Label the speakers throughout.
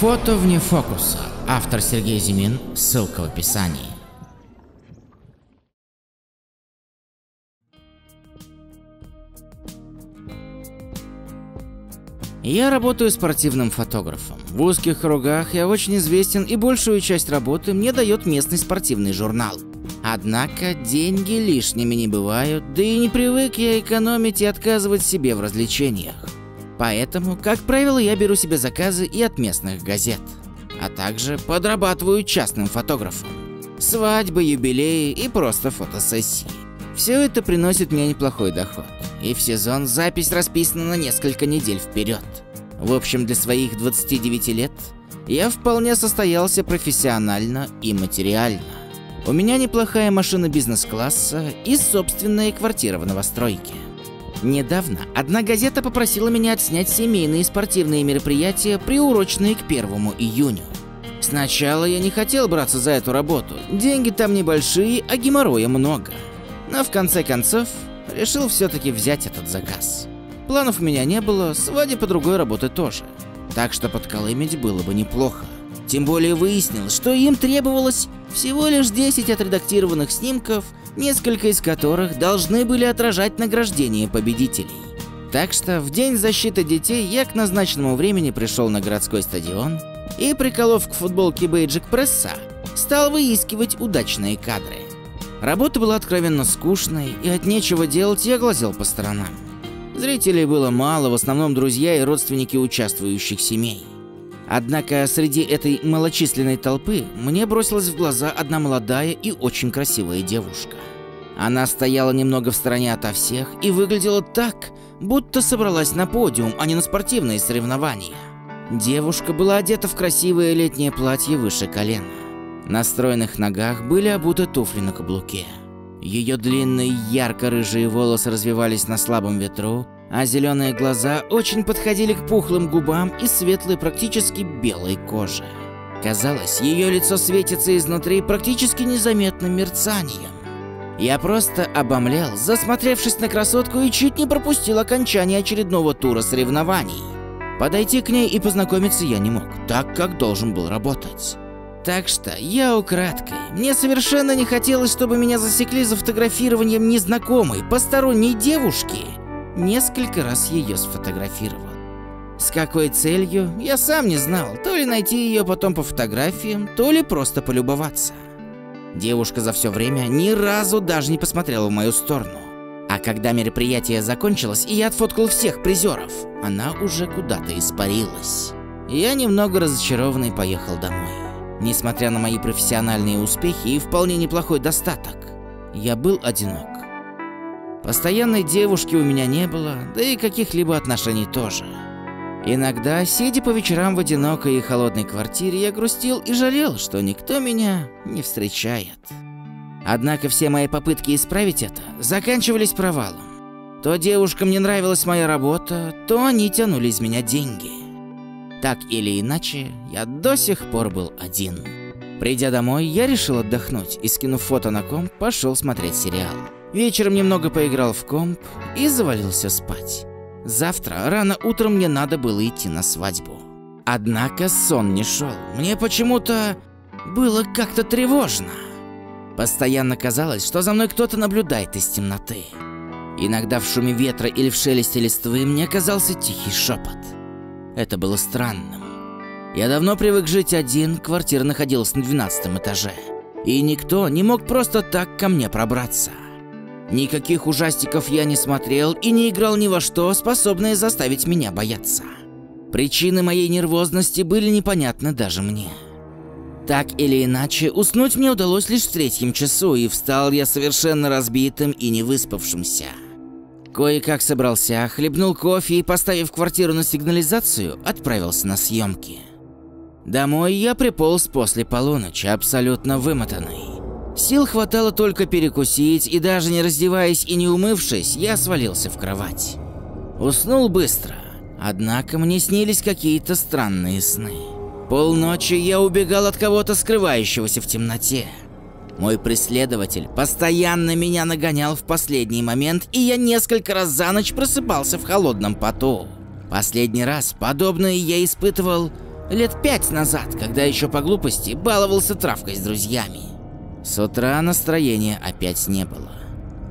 Speaker 1: Фото вне фокуса. Автор Сергей Зимин. Ссылка в описании. Я работаю спортивным фотографом. В узких кругах я очень известен и большую часть работы мне дает местный спортивный журнал. Однако деньги лишними не бывают, да и не привык я экономить и отказывать себе в развлечениях. Поэтому, как правило, я беру себе заказы и от местных газет. А также подрабатываю частным фотографом. Свадьбы, юбилеи и просто фотосессии. Все это приносит мне неплохой доход. И в сезон запись расписана на несколько недель вперед. В общем, для своих 29 лет я вполне состоялся профессионально и материально. У меня неплохая машина бизнес-класса и собственная квартира в новостройке. Недавно одна газета попросила меня отснять семейные спортивные мероприятия, приуроченные к 1 июню. Сначала я не хотел браться за эту работу, деньги там небольшие, а геморроя много. Но в конце концов решил все-таки взять этот заказ. Планов у меня не было, свадьбы по другой работы тоже. Так что подколымить было бы неплохо. Тем более выяснилось, что им требовалось всего лишь 10 отредактированных снимков, несколько из которых должны были отражать награждение победителей. Так что в день защиты детей я к назначенному времени пришел на городской стадион и, приколов к футболке бейджик пресса, стал выискивать удачные кадры. Работа была откровенно скучной, и от нечего делать я глазел по сторонам. Зрителей было мало, в основном друзья и родственники участвующих семей. Однако среди этой малочисленной толпы мне бросилась в глаза одна молодая и очень красивая девушка. Она стояла немного в стороне ото всех и выглядела так, будто собралась на подиум, а не на спортивные соревнования. Девушка была одета в красивое летнее платье выше колена. На стройных ногах были обуты туфли на каблуке. Ее длинные ярко-рыжие волосы развивались на слабом ветру, а зеленые глаза очень подходили к пухлым губам и светлой, практически белой коже. Казалось, ее лицо светится изнутри практически незаметным мерцанием. Я просто обомлел, засмотревшись на красотку и чуть не пропустил окончание очередного тура соревнований. Подойти к ней и познакомиться я не мог, так как должен был работать. Так что я украдкой. Мне совершенно не хотелось, чтобы меня засекли за фотографированием незнакомой, посторонней девушки. Несколько раз ее сфотографировал. С какой целью, я сам не знал. То ли найти ее потом по фотографиям, то ли просто полюбоваться. Девушка за все время ни разу даже не посмотрела в мою сторону. А когда мероприятие закончилось и я отфоткал всех призеров, она уже куда-то испарилась. Я немного разочарованный поехал домой. Несмотря на мои профессиональные успехи и вполне неплохой достаток, я был одинок. Постоянной девушки у меня не было, да и каких-либо отношений тоже. Иногда, сидя по вечерам в одинокой и холодной квартире, я грустил и жалел, что никто меня не встречает. Однако все мои попытки исправить это заканчивались провалом. То девушкам не нравилась моя работа, то они тянули из меня деньги. Так или иначе, я до сих пор был один. Придя домой, я решил отдохнуть и, скинув фото на комп, пошел смотреть сериал. Вечером немного поиграл в комп и завалился спать. Завтра рано утром мне надо было идти на свадьбу. Однако сон не шел. Мне почему-то было как-то тревожно. Постоянно казалось, что за мной кто-то наблюдает из темноты. Иногда в шуме ветра или в шелесте листвы мне казался тихий шепот. Это было странным. Я давно привык жить один, квартира находилась на 12 этаже. И никто не мог просто так ко мне пробраться. Никаких ужастиков я не смотрел и не играл ни во что, способное заставить меня бояться. Причины моей нервозности были непонятны даже мне. Так или иначе, уснуть мне удалось лишь в третьем часу, и встал я совершенно разбитым и невыспавшимся. Кое-как собрался, хлебнул кофе и, поставив квартиру на сигнализацию, отправился на съемки. Домой я приполз после полуночи, абсолютно вымотанный. Сил хватало только перекусить, и даже не раздеваясь и не умывшись, я свалился в кровать. Уснул быстро, однако мне снились какие-то странные сны. Полночи я убегал от кого-то скрывающегося в темноте. Мой преследователь постоянно меня нагонял в последний момент, и я несколько раз за ночь просыпался в холодном поту. Последний раз подобное я испытывал Лет пять назад, когда еще по глупости баловался травкой с друзьями. С утра настроения опять не было.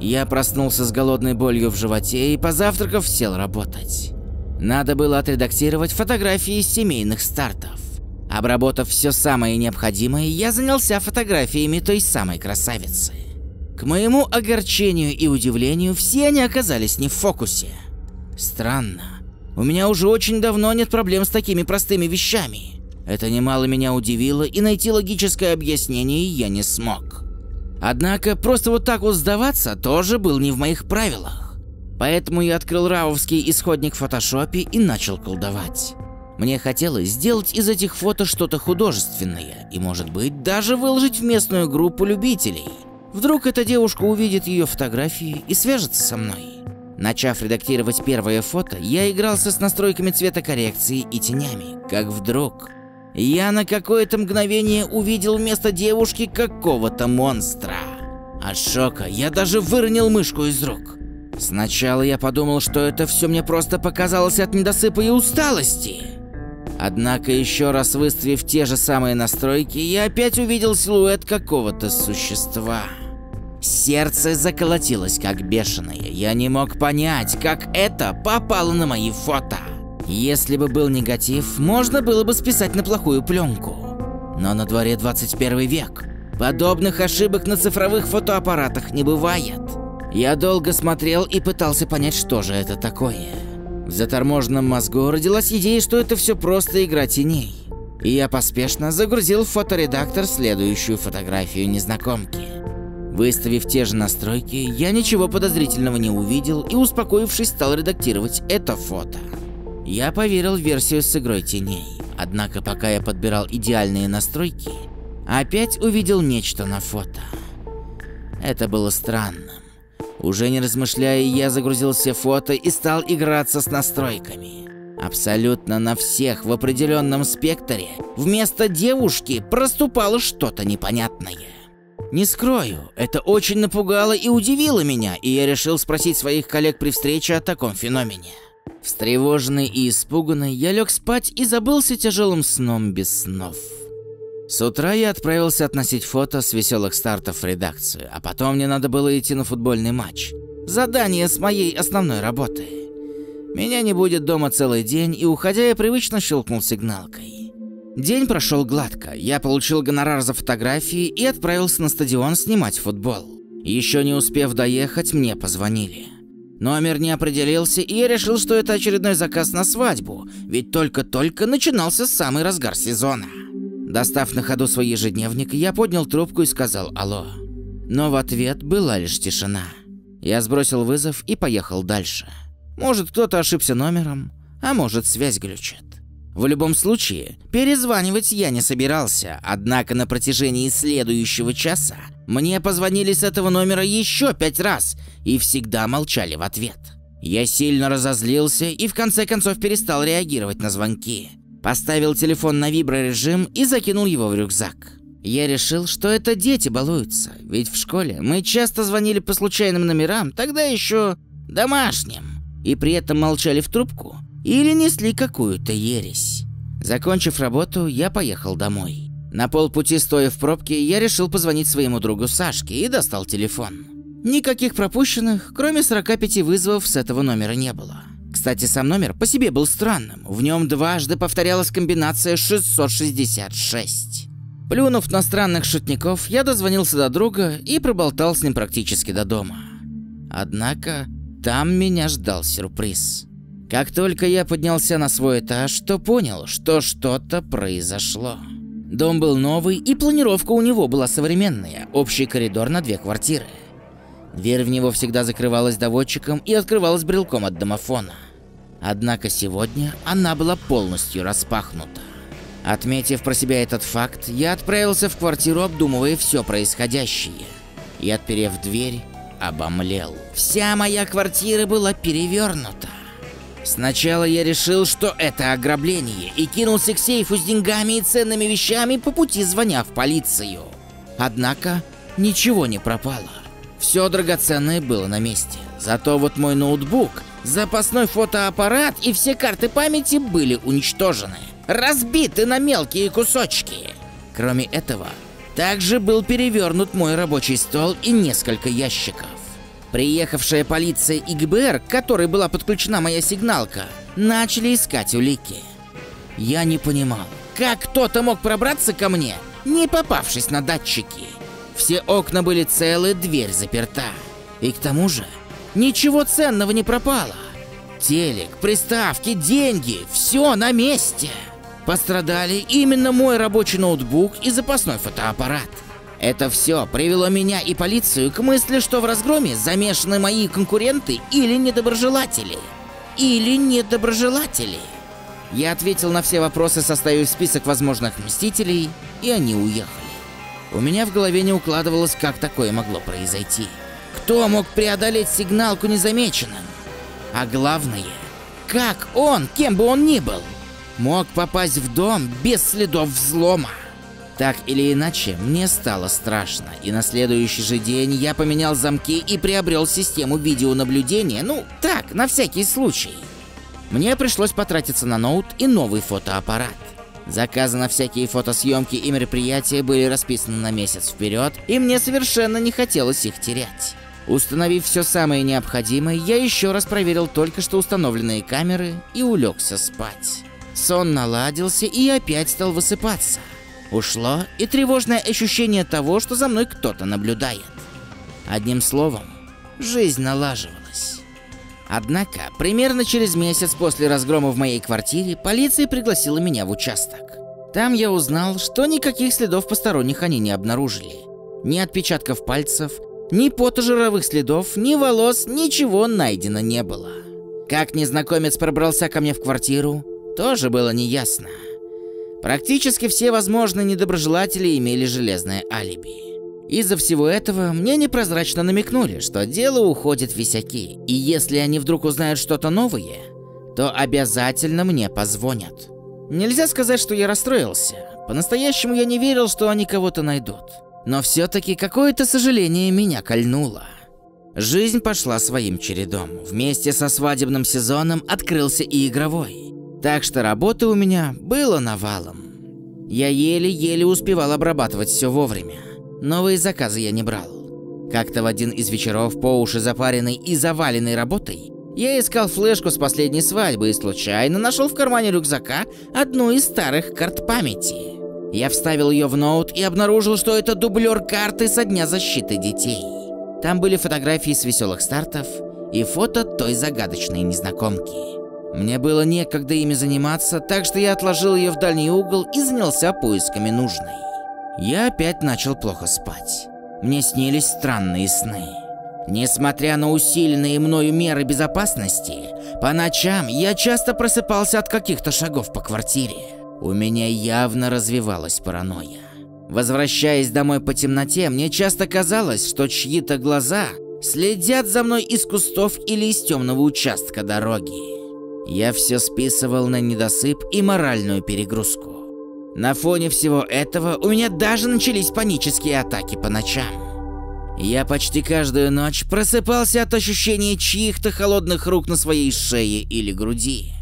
Speaker 1: Я проснулся с голодной болью в животе и, позавтракав, сел работать. Надо было отредактировать фотографии семейных стартов. Обработав все самое необходимое, я занялся фотографиями той самой красавицы. К моему огорчению и удивлению, все они оказались не в фокусе. Странно. У меня уже очень давно нет проблем с такими простыми вещами. Это немало меня удивило, и найти логическое объяснение я не смог. Однако просто вот так вот сдаваться тоже был не в моих правилах. Поэтому я открыл равовский исходник в фотошопе и начал колдовать. Мне хотелось сделать из этих фото что-то художественное и, может быть, даже выложить в местную группу любителей. Вдруг эта девушка увидит ее фотографии и свяжется со мной. Начав редактировать первое фото, я игрался с настройками цветокоррекции и тенями, как вдруг я на какое-то мгновение увидел вместо девушки какого-то монстра. От шока я даже выронил мышку из рук. Сначала я подумал, что это все мне просто показалось от недосыпа и усталости. Однако еще раз выставив те же самые настройки, я опять увидел силуэт какого-то существа. Сердце заколотилось как бешеное. Я не мог понять, как это попало на мои фото. Если бы был негатив, можно было бы списать на плохую пленку. Но на дворе 21 век. Подобных ошибок на цифровых фотоаппаратах не бывает. Я долго смотрел и пытался понять, что же это такое. В заторможенном мозгу родилась идея, что это все просто игра теней. И я поспешно загрузил в фоторедактор следующую фотографию незнакомки. Выставив те же настройки, я ничего подозрительного не увидел и, успокоившись, стал редактировать это фото. Я поверил в версию с игрой теней, однако пока я подбирал идеальные настройки, опять увидел нечто на фото. Это было странным. Уже не размышляя, я загрузил все фото и стал играться с настройками. Абсолютно на всех в определенном спектре вместо девушки проступало что-то непонятное. Не скрою, это очень напугало и удивило меня, и я решил спросить своих коллег при встрече о таком феномене. Встревоженный и испуганный, я лег спать и забылся тяжелым сном без снов. С утра я отправился относить фото с веселых стартов в редакцию, а потом мне надо было идти на футбольный матч. Задание с моей основной работы. Меня не будет дома целый день, и уходя я привычно щелкнул сигналкой. День прошел гладко. Я получил гонорар за фотографии и отправился на стадион снимать футбол. Еще не успев доехать, мне позвонили. Номер не определился, и я решил, что это очередной заказ на свадьбу, ведь только-только начинался самый разгар сезона. Достав на ходу свой ежедневник, я поднял трубку и сказал «Алло». Но в ответ была лишь тишина. Я сбросил вызов и поехал дальше. Может, кто-то ошибся номером, а может, связь глючит. В любом случае, перезванивать я не собирался, однако на протяжении следующего часа мне позвонили с этого номера еще пять раз и всегда молчали в ответ. Я сильно разозлился и в конце концов перестал реагировать на звонки. Поставил телефон на виброрежим и закинул его в рюкзак. Я решил, что это дети балуются, ведь в школе мы часто звонили по случайным номерам, тогда еще домашним, и при этом молчали в трубку или несли какую-то ересь. Закончив работу, я поехал домой. На полпути, стоя в пробке, я решил позвонить своему другу Сашке и достал телефон. Никаких пропущенных, кроме 45 вызовов с этого номера не было. Кстати, сам номер по себе был странным. В нем дважды повторялась комбинация 666. Плюнув на странных шутников, я дозвонился до друга и проболтал с ним практически до дома. Однако, там меня ждал сюрприз. Как только я поднялся на свой этаж, то понял, что что-то произошло. Дом был новый, и планировка у него была современная, общий коридор на две квартиры. Дверь в него всегда закрывалась доводчиком и открывалась брелком от домофона. Однако сегодня она была полностью распахнута. Отметив про себя этот факт, я отправился в квартиру, обдумывая все происходящее. И, отперев дверь, обомлел. Вся моя квартира была перевернута. Сначала я решил, что это ограбление, и кинулся к сейфу с деньгами и ценными вещами по пути звоня в полицию. Однако ничего не пропало. Все драгоценное было на месте. Зато вот мой ноутбук, запасной фотоаппарат и все карты памяти были уничтожены. разбиты на мелкие кусочки. Кроме этого, также был перевернут мой рабочий стол и несколько ящиков. Приехавшая полиция и ГБР, к которой была подключена моя сигналка, начали искать улики. Я не понимал, как кто-то мог пробраться ко мне, не попавшись на датчики. Все окна были целы, дверь заперта. И к тому же, ничего ценного не пропало. Телек, приставки, деньги – все на месте. Пострадали именно мой рабочий ноутбук и запасной фотоаппарат. Это все привело меня и полицию к мысли, что в разгроме замешаны мои конкуренты или недоброжелатели. Или недоброжелатели. Я ответил на все вопросы, составив список возможных мстителей, и они уехали. У меня в голове не укладывалось, как такое могло произойти. Кто мог преодолеть сигналку незамеченным? А главное, как он, кем бы он ни был, мог попасть в дом без следов взлома? Так или иначе, мне стало страшно, и на следующий же день я поменял замки и приобрел систему видеонаблюдения, ну так, на всякий случай. Мне пришлось потратиться на ноут и новый фотоаппарат. Заказы на всякие фотосъемки и мероприятия были расписаны на месяц вперед, и мне совершенно не хотелось их терять. Установив все самое необходимое, я еще раз проверил только что установленные камеры и улегся спать. Сон наладился и опять стал высыпаться. Ушло и тревожное ощущение того, что за мной кто-то наблюдает. Одним словом, жизнь налаживалась. Однако, примерно через месяц после разгрома в моей квартире, полиция пригласила меня в участок. Там я узнал, что никаких следов посторонних они не обнаружили. Ни отпечатков пальцев, ни потожировых следов, ни волос, ничего найдено не было. Как незнакомец пробрался ко мне в квартиру, тоже было неясно. Практически все возможные недоброжелатели имели железное алиби. Из-за всего этого мне непрозрачно намекнули, что дело уходит в висяки, и если они вдруг узнают что-то новое, то обязательно мне позвонят. Нельзя сказать, что я расстроился. По-настоящему я не верил, что они кого-то найдут. Но все-таки какое-то сожаление меня кольнуло. Жизнь пошла своим чередом. Вместе со свадебным сезоном открылся и игровой. Так что работы у меня было навалом. Я еле-еле успевал обрабатывать все вовремя. Новые заказы я не брал. Как-то в один из вечеров по уши запаренный и заваленной работой, я искал флешку с последней свадьбы и случайно нашел в кармане рюкзака одну из старых карт памяти. Я вставил ее в ноут и обнаружил, что это дублер карты со Дня защиты детей. Там были фотографии с веселых стартов и фото той загадочной незнакомки. Мне было некогда ими заниматься, так что я отложил ее в дальний угол и занялся поисками нужной. Я опять начал плохо спать. Мне снились странные сны. Несмотря на усиленные мною меры безопасности, по ночам я часто просыпался от каких-то шагов по квартире. У меня явно развивалась паранойя. Возвращаясь домой по темноте, мне часто казалось, что чьи-то глаза следят за мной из кустов или из темного участка дороги. Я все списывал на недосып и моральную перегрузку. На фоне всего этого у меня даже начались панические атаки по ночам. Я почти каждую ночь просыпался от ощущения чьих-то холодных рук на своей шее или груди.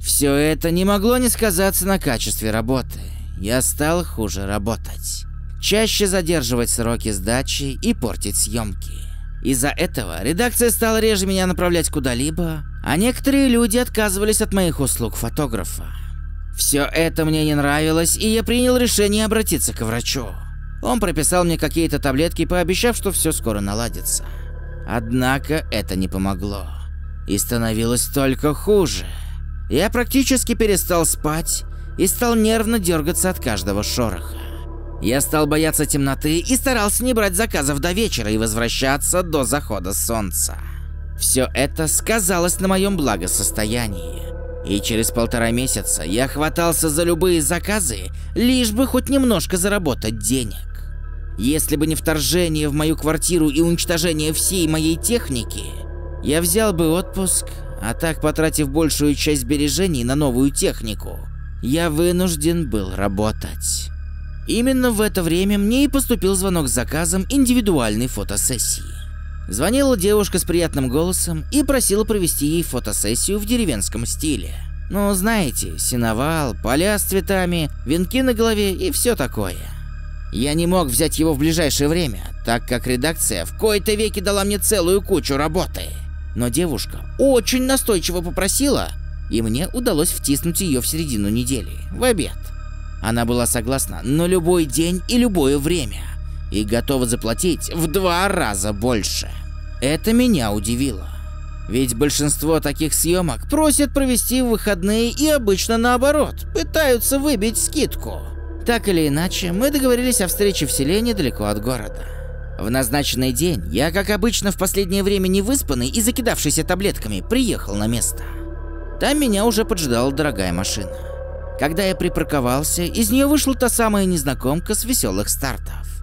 Speaker 1: Все это не могло не сказаться на качестве работы. Я стал хуже работать. Чаще задерживать сроки сдачи и портить съемки. Из-за этого редакция стала реже меня направлять куда-либо, а некоторые люди отказывались от моих услуг фотографа. Все это мне не нравилось, и я принял решение обратиться к врачу. Он прописал мне какие-то таблетки, пообещав, что все скоро наладится. Однако это не помогло. И становилось только хуже. Я практически перестал спать и стал нервно дергаться от каждого шороха. Я стал бояться темноты и старался не брать заказов до вечера и возвращаться до захода солнца. Все это сказалось на моем благосостоянии. И через полтора месяца я хватался за любые заказы, лишь бы хоть немножко заработать денег. Если бы не вторжение в мою квартиру и уничтожение всей моей техники, я взял бы отпуск а так, потратив большую часть сбережений на новую технику, я вынужден был работать. Именно в это время мне и поступил звонок с заказом индивидуальной фотосессии. Звонила девушка с приятным голосом и просила провести ей фотосессию в деревенском стиле. Ну, знаете, сеновал, поля с цветами, венки на голове и все такое. Я не мог взять его в ближайшее время, так как редакция в кои-то веки дала мне целую кучу работы. Но девушка очень настойчиво попросила, и мне удалось втиснуть ее в середину недели, в обед. Она была согласна на любой день и любое время, и готова заплатить в два раза больше. Это меня удивило. Ведь большинство таких съемок просят провести в выходные и обычно наоборот, пытаются выбить скидку. Так или иначе, мы договорились о встрече в селе недалеко от города. В назначенный день я, как обычно, в последнее время не выспанный и закидавшийся таблетками, приехал на место. Там меня уже поджидала дорогая машина. Когда я припарковался, из нее вышла та самая незнакомка с веселых стартов.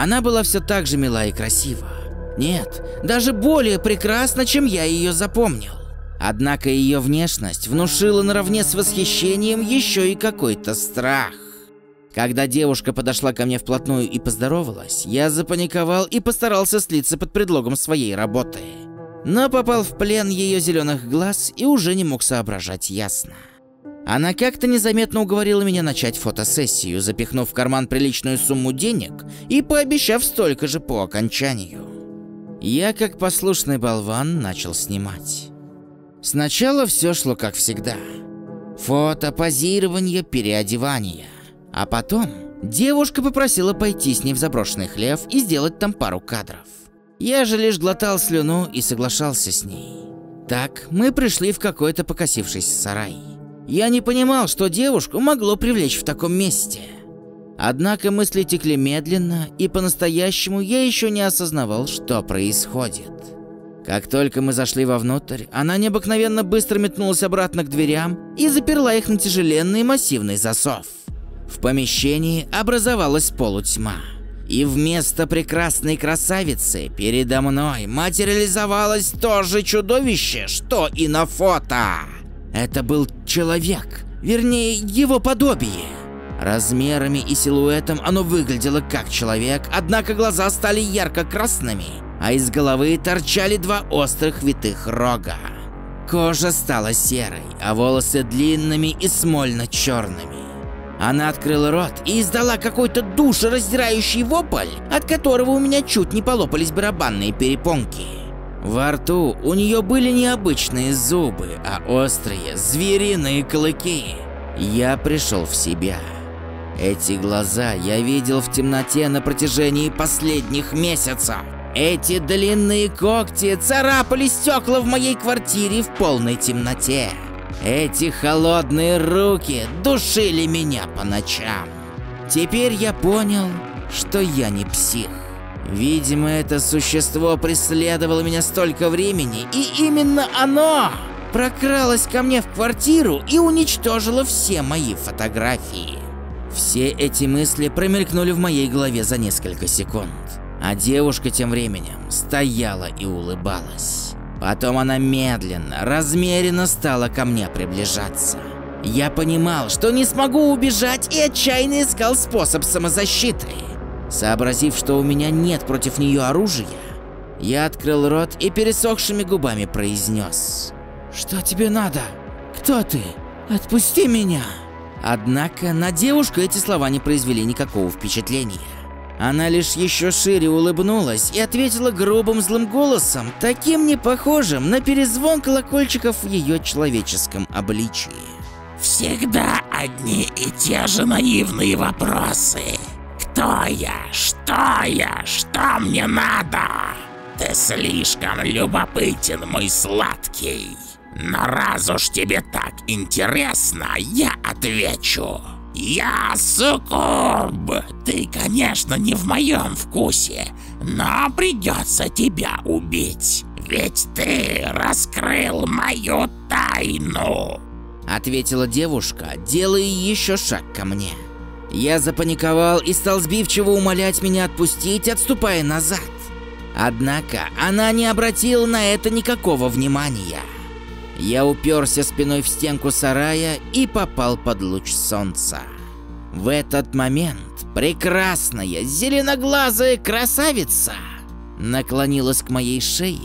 Speaker 1: Она была все так же мила и красива. Нет, даже более прекрасна, чем я ее запомнил. Однако ее внешность внушила наравне с восхищением еще и какой-то страх. Когда девушка подошла ко мне вплотную и поздоровалась, я запаниковал и постарался слиться под предлогом своей работы. Но попал в плен ее зеленых глаз и уже не мог соображать ясно. Она как-то незаметно уговорила меня начать фотосессию, запихнув в карман приличную сумму денег и пообещав столько же по окончанию. Я, как послушный болван, начал снимать. Сначала все шло как всегда. Фото, позирование, переодевание. А потом девушка попросила пойти с ней в заброшенный хлев и сделать там пару кадров. Я же лишь глотал слюну и соглашался с ней. Так мы пришли в какой-то покосившийся сарай. Я не понимал, что девушку могло привлечь в таком месте. Однако мысли текли медленно, и по-настоящему я еще не осознавал, что происходит. Как только мы зашли вовнутрь, она необыкновенно быстро метнулась обратно к дверям и заперла их на тяжеленный массивный засов. В помещении образовалась полутьма. И вместо прекрасной красавицы передо мной материализовалось то же чудовище, что и на фото. Это был человек, вернее его подобие. Размерами и силуэтом оно выглядело как человек, однако глаза стали ярко-красными, а из головы торчали два острых витых рога. Кожа стала серой, а волосы длинными и смольно-черными. Она открыла рот и издала какой-то душераздирающий вопль, от которого у меня чуть не полопались барабанные перепонки. Во рту у нее были необычные зубы, а острые звериные клыки. Я пришел в себя. Эти глаза я видел в темноте на протяжении последних месяцев. Эти длинные когти царапали стекла в моей квартире в полной темноте. Эти холодные руки душили меня по ночам. Теперь я понял, что я не псих. Видимо, это существо преследовало меня столько времени, и именно оно прокралось ко мне в квартиру и уничтожило все мои фотографии. Все эти мысли промелькнули в моей голове за несколько секунд, а девушка тем временем стояла и улыбалась. Потом она медленно, размеренно стала ко мне приближаться. Я понимал, что не смогу убежать и отчаянно искал способ самозащиты. Сообразив, что у меня нет против нее оружия, я открыл рот и пересохшими губами произнес. «Что тебе надо? Кто ты? Отпусти меня!» Однако на девушку эти слова не произвели никакого впечатления. Она лишь еще шире улыбнулась и ответила грубым злым голосом, таким не похожим на перезвон колокольчиков в ее человеческом обличии.
Speaker 2: «Всегда одни и те же наивные вопросы. Кто я? Что я? Что мне надо? Ты слишком любопытен, мой сладкий. Но раз уж тебе так интересно, я отвечу. Я суккуб. Ты, конечно, не в моем вкусе, но придется тебя убить. Ведь ты раскрыл мою тайну.
Speaker 1: Ответила девушка, делая еще шаг ко мне. Я запаниковал и стал сбивчиво умолять меня отпустить, отступая назад. Однако она не обратила на это никакого внимания. Я уперся спиной в стенку сарая и попал под луч солнца. В этот момент прекрасная зеленоглазая красавица наклонилась к моей шее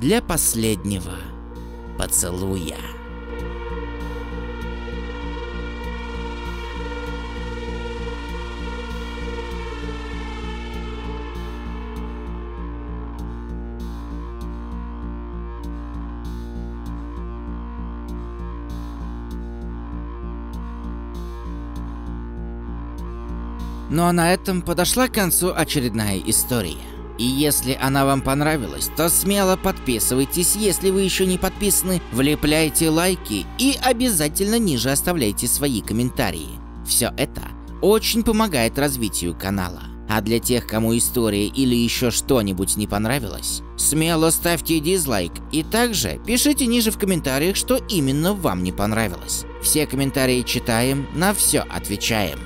Speaker 1: для последнего поцелуя. Ну а на этом подошла к концу очередная история. И если она вам понравилась, то смело подписывайтесь, если вы еще не подписаны, влепляйте лайки и обязательно ниже оставляйте свои комментарии. Все это очень помогает развитию канала. А для тех, кому история или еще что-нибудь не понравилось, смело ставьте дизлайк и также пишите ниже в комментариях, что именно вам не понравилось. Все комментарии читаем, на все отвечаем.